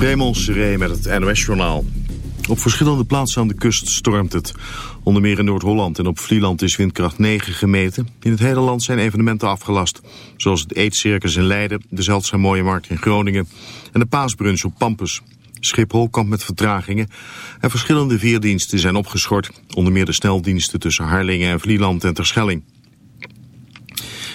Raymond Seré met het NOS-journaal. Op verschillende plaatsen aan de kust stormt het. Onder meer in Noord-Holland en op Vlieland is windkracht 9 gemeten. In het hele land zijn evenementen afgelast. Zoals het Eetcircus in Leiden, de Zeldzaam Mooie Markt in Groningen... en de paasbrunch op Pampus. Schiphol kampt met vertragingen en verschillende veerdiensten zijn opgeschort. Onder meer de sneldiensten tussen Harlingen en Vlieland en Terschelling.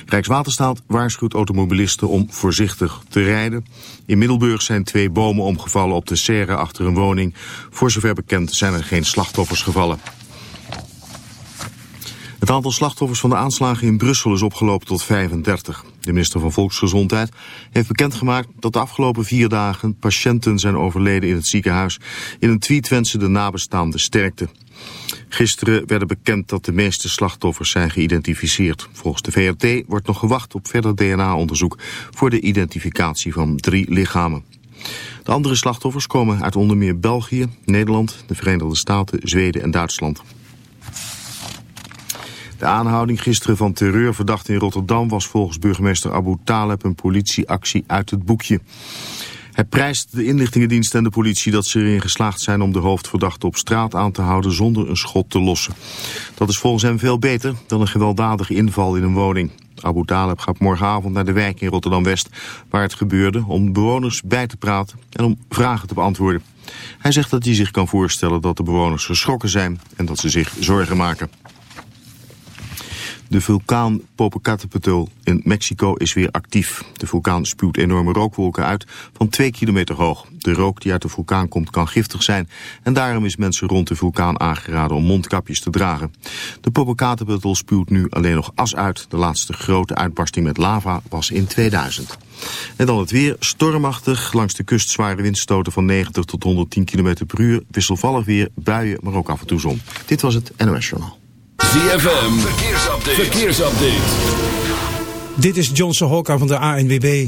Rijkswaterstaat waarschuwt automobilisten om voorzichtig te rijden. In Middelburg zijn twee bomen omgevallen op de serre achter een woning. Voor zover bekend zijn er geen slachtoffers gevallen. Het aantal slachtoffers van de aanslagen in Brussel is opgelopen tot 35. De minister van Volksgezondheid heeft bekendgemaakt dat de afgelopen vier dagen patiënten zijn overleden in het ziekenhuis. In een tweet wensen de nabestaanden sterkte. Gisteren werden bekend dat de meeste slachtoffers zijn geïdentificeerd. Volgens de VRT wordt nog gewacht op verder DNA-onderzoek voor de identificatie van drie lichamen. De andere slachtoffers komen uit onder meer België, Nederland, de Verenigde Staten, Zweden en Duitsland. De aanhouding gisteren van terreurverdachten in Rotterdam was volgens burgemeester Abu Taleb een politieactie uit het boekje. Hij prijst de inlichtingendienst en de politie dat ze erin geslaagd zijn om de hoofdverdachte op straat aan te houden zonder een schot te lossen. Dat is volgens hem veel beter dan een gewelddadige inval in een woning. Abu gaat morgenavond naar de wijk in Rotterdam-West waar het gebeurde om bewoners bij te praten en om vragen te beantwoorden. Hij zegt dat hij zich kan voorstellen dat de bewoners geschrokken zijn en dat ze zich zorgen maken. De vulkaan Popocatépetl in Mexico is weer actief. De vulkaan spuwt enorme rookwolken uit van twee kilometer hoog. De rook die uit de vulkaan komt kan giftig zijn... en daarom is mensen rond de vulkaan aangeraden om mondkapjes te dragen. De Popocatépetl spuwt nu alleen nog as uit. De laatste grote uitbarsting met lava was in 2000. En dan het weer, stormachtig, langs de kust zware windstoten van 90 tot 110 km per uur. Wisselvallig weer, buien, maar ook af en toe zon. Dit was het NOS Journaal. ZFM, verkeersupdate. verkeersupdate. Dit is Johnson Hokka van de ANWB.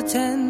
to ten.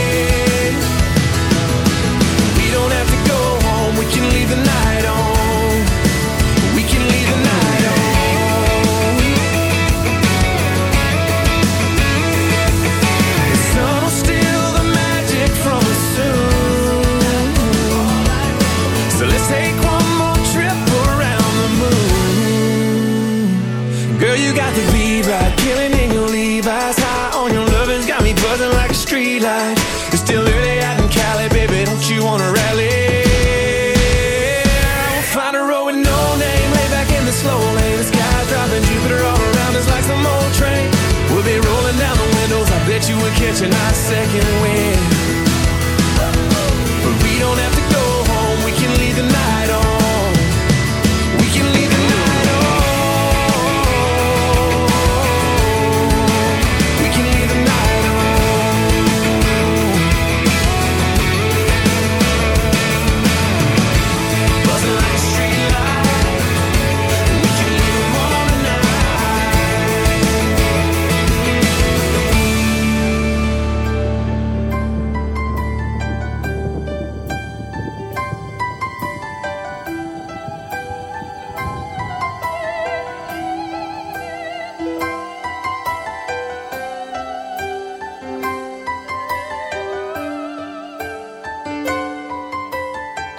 Watching I second wind.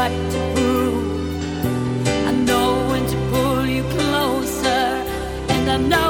what to prove. I know when to pull you closer, and I know.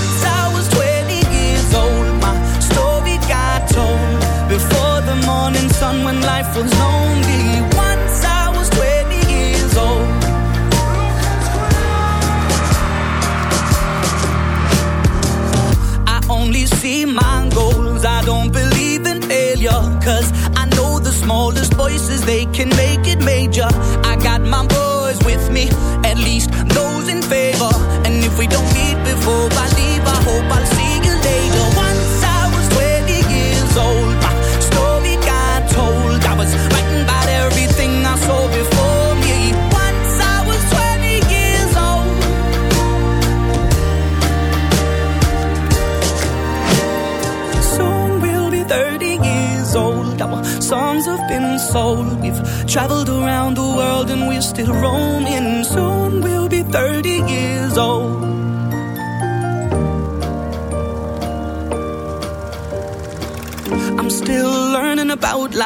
The morning sun when life was lonely.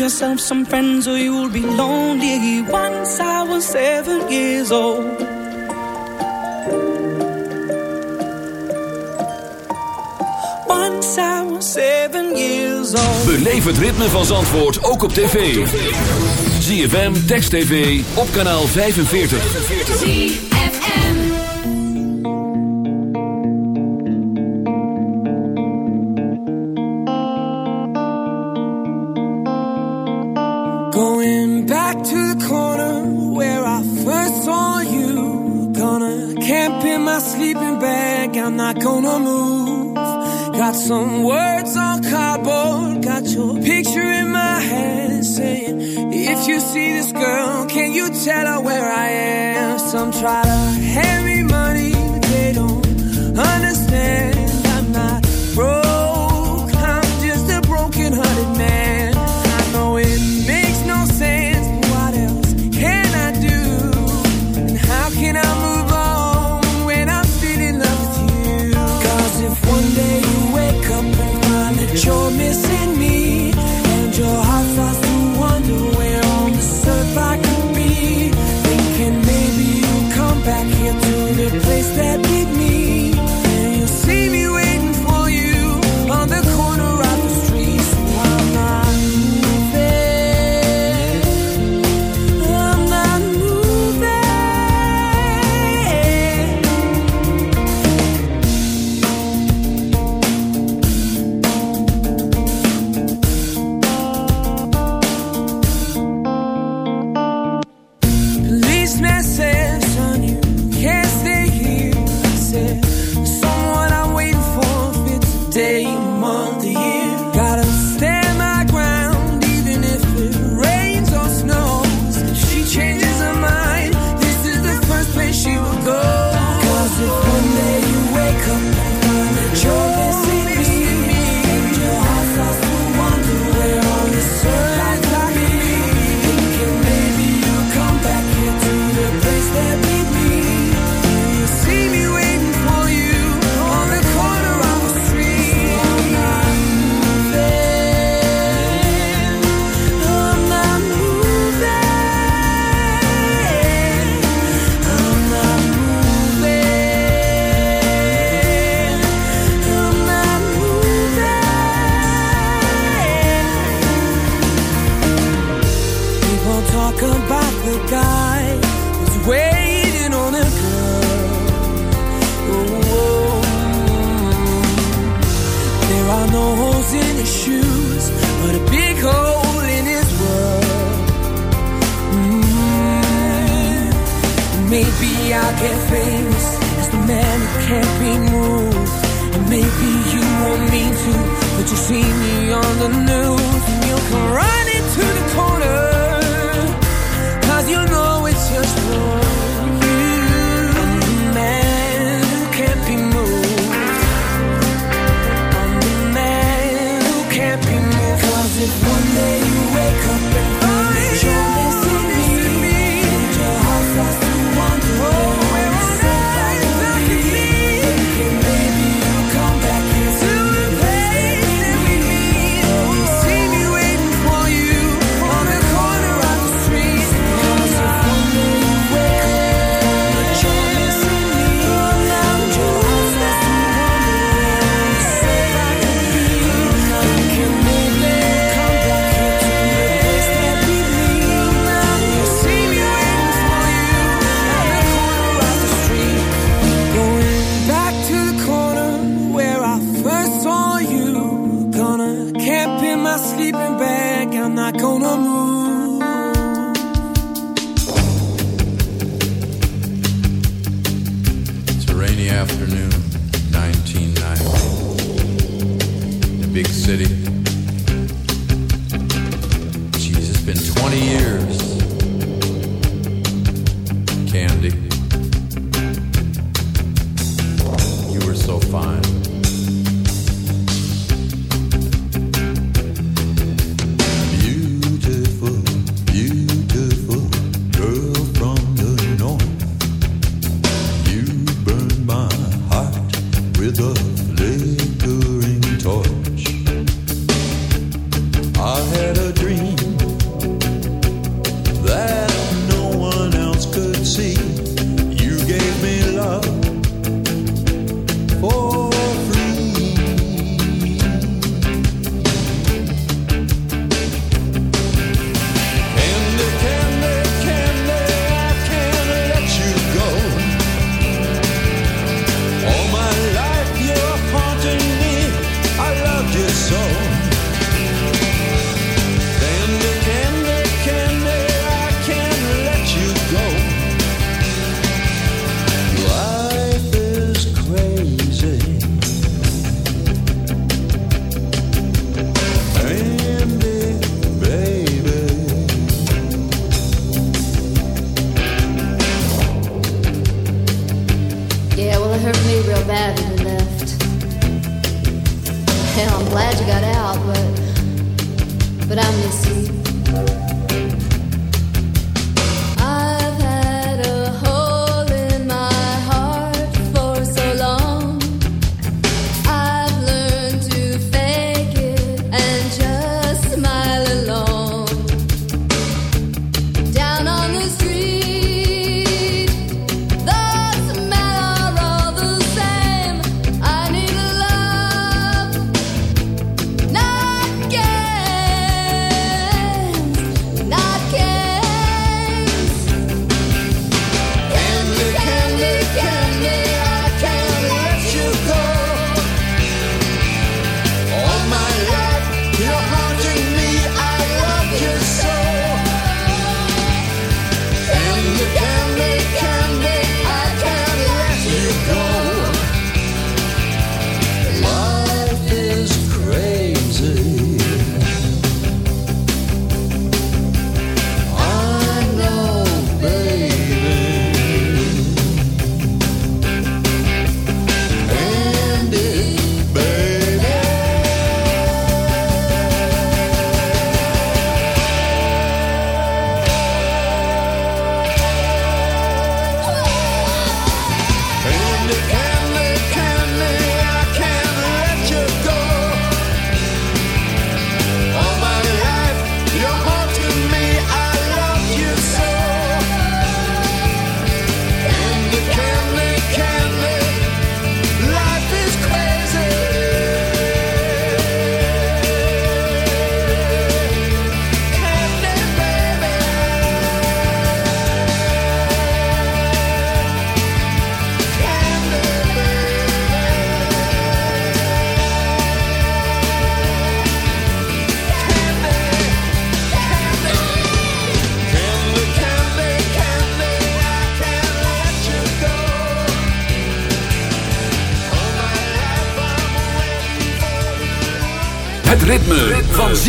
yourself some friends or you'll be lonely. Once I was seven years old. Once I years old. Beleef ritme van Zandvoort ook op tv. ZFM, Text TV, op kanaal 45.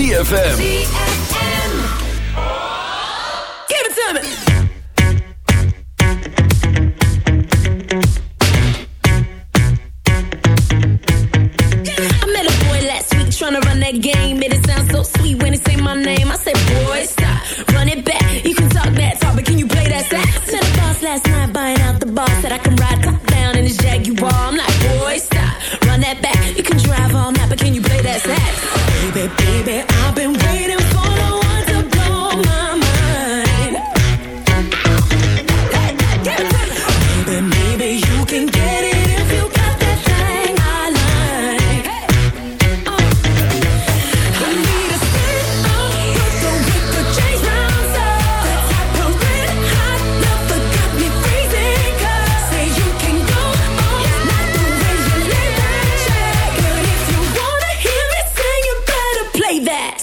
ZFM.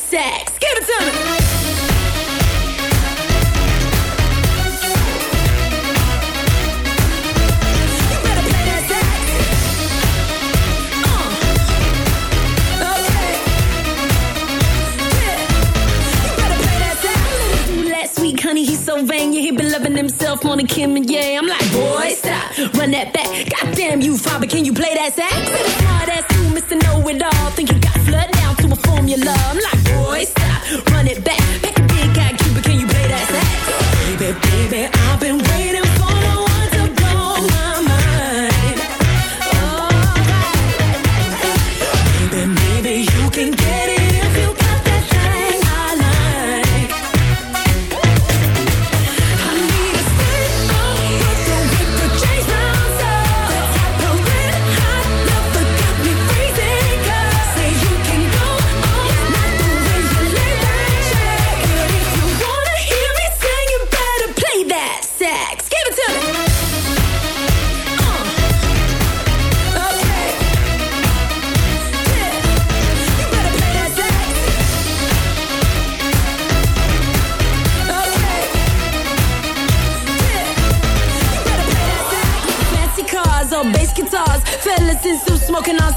Sax. Give it to me. Last uh. week, honey, he's so vain. Yeah, he been loving himself more than Kim and yeah. I'm like, boy, stop, run that back. Goddamn you, father, can you play that sax? Smart ass you, Mr. Know It All. Think you got flood down to a formula. I'm like, boy, stop, run it back. Back a big guy, Cuba, can you play that sax? Baby, baby,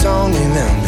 像你两个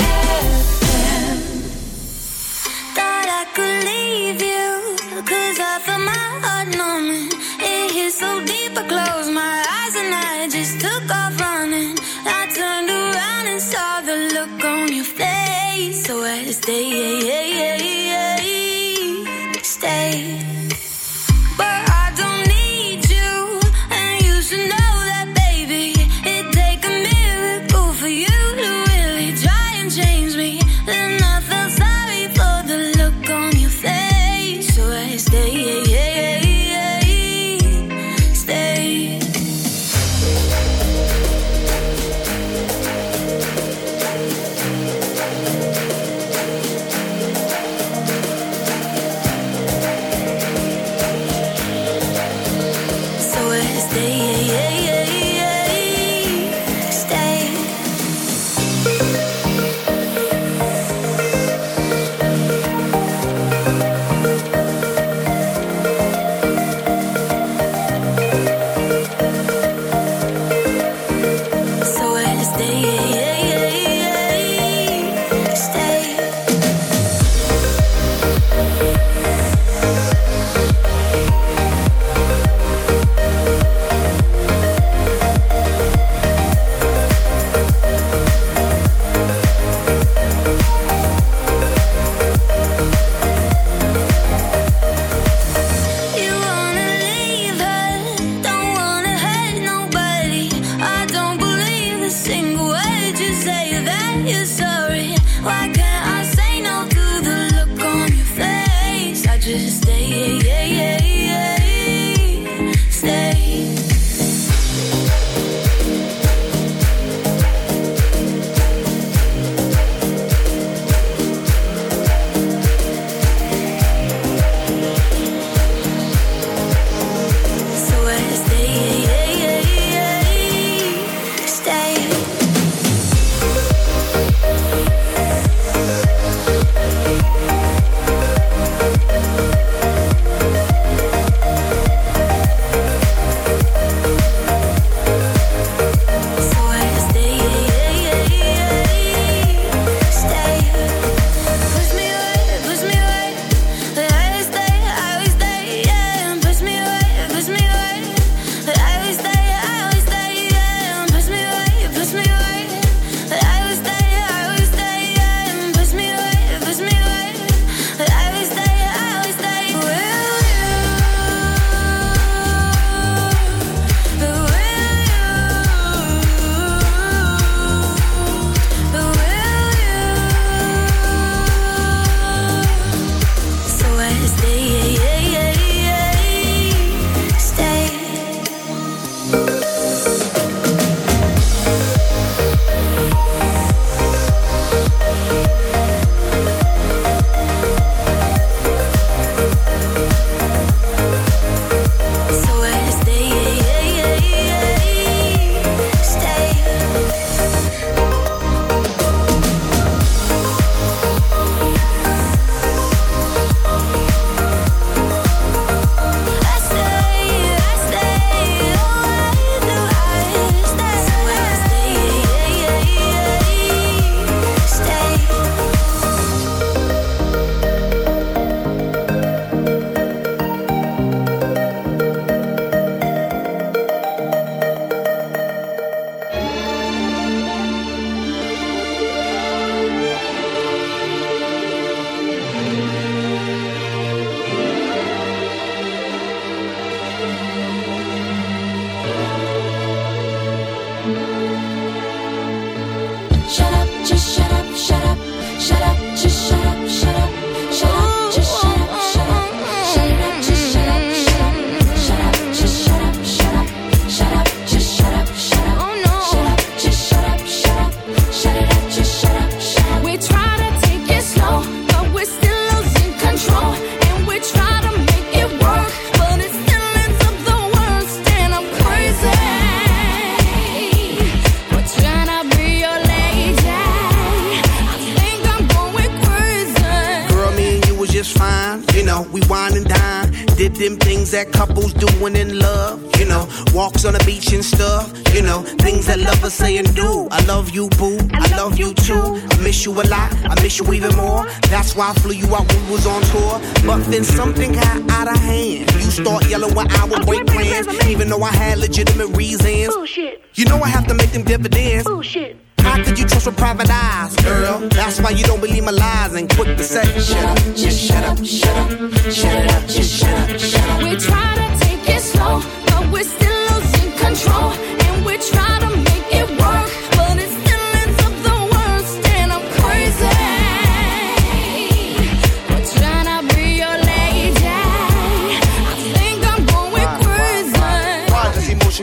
On tour. But then something got out of hand. You start yelling when I would break plans, even though I had legitimate reasons. Bullshit. You know I have to make them dividends. Bullshit. How could you trust with private eyes, girl? That's why you don't believe my lies and quick to say, shut up, just shut up, shut up, shut up, just shut up, shut up. We try to take it slow, but we're still losing control. And we try to make it work,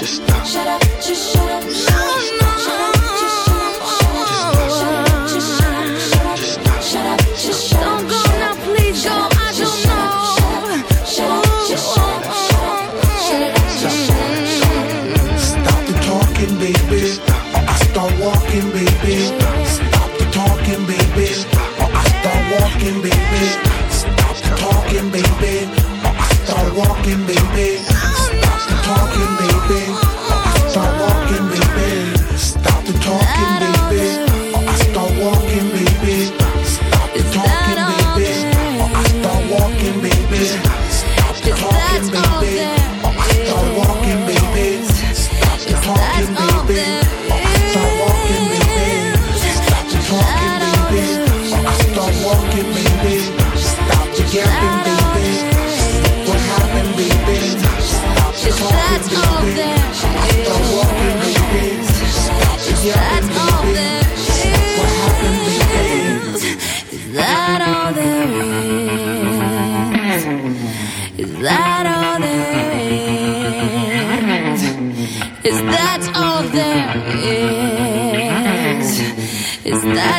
Just stop. Shut up, just shut up. Shut up,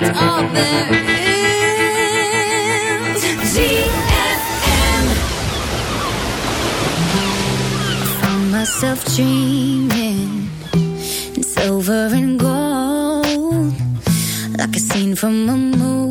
That all there is? Found myself dreaming. In silver and gold, like a scene from a movie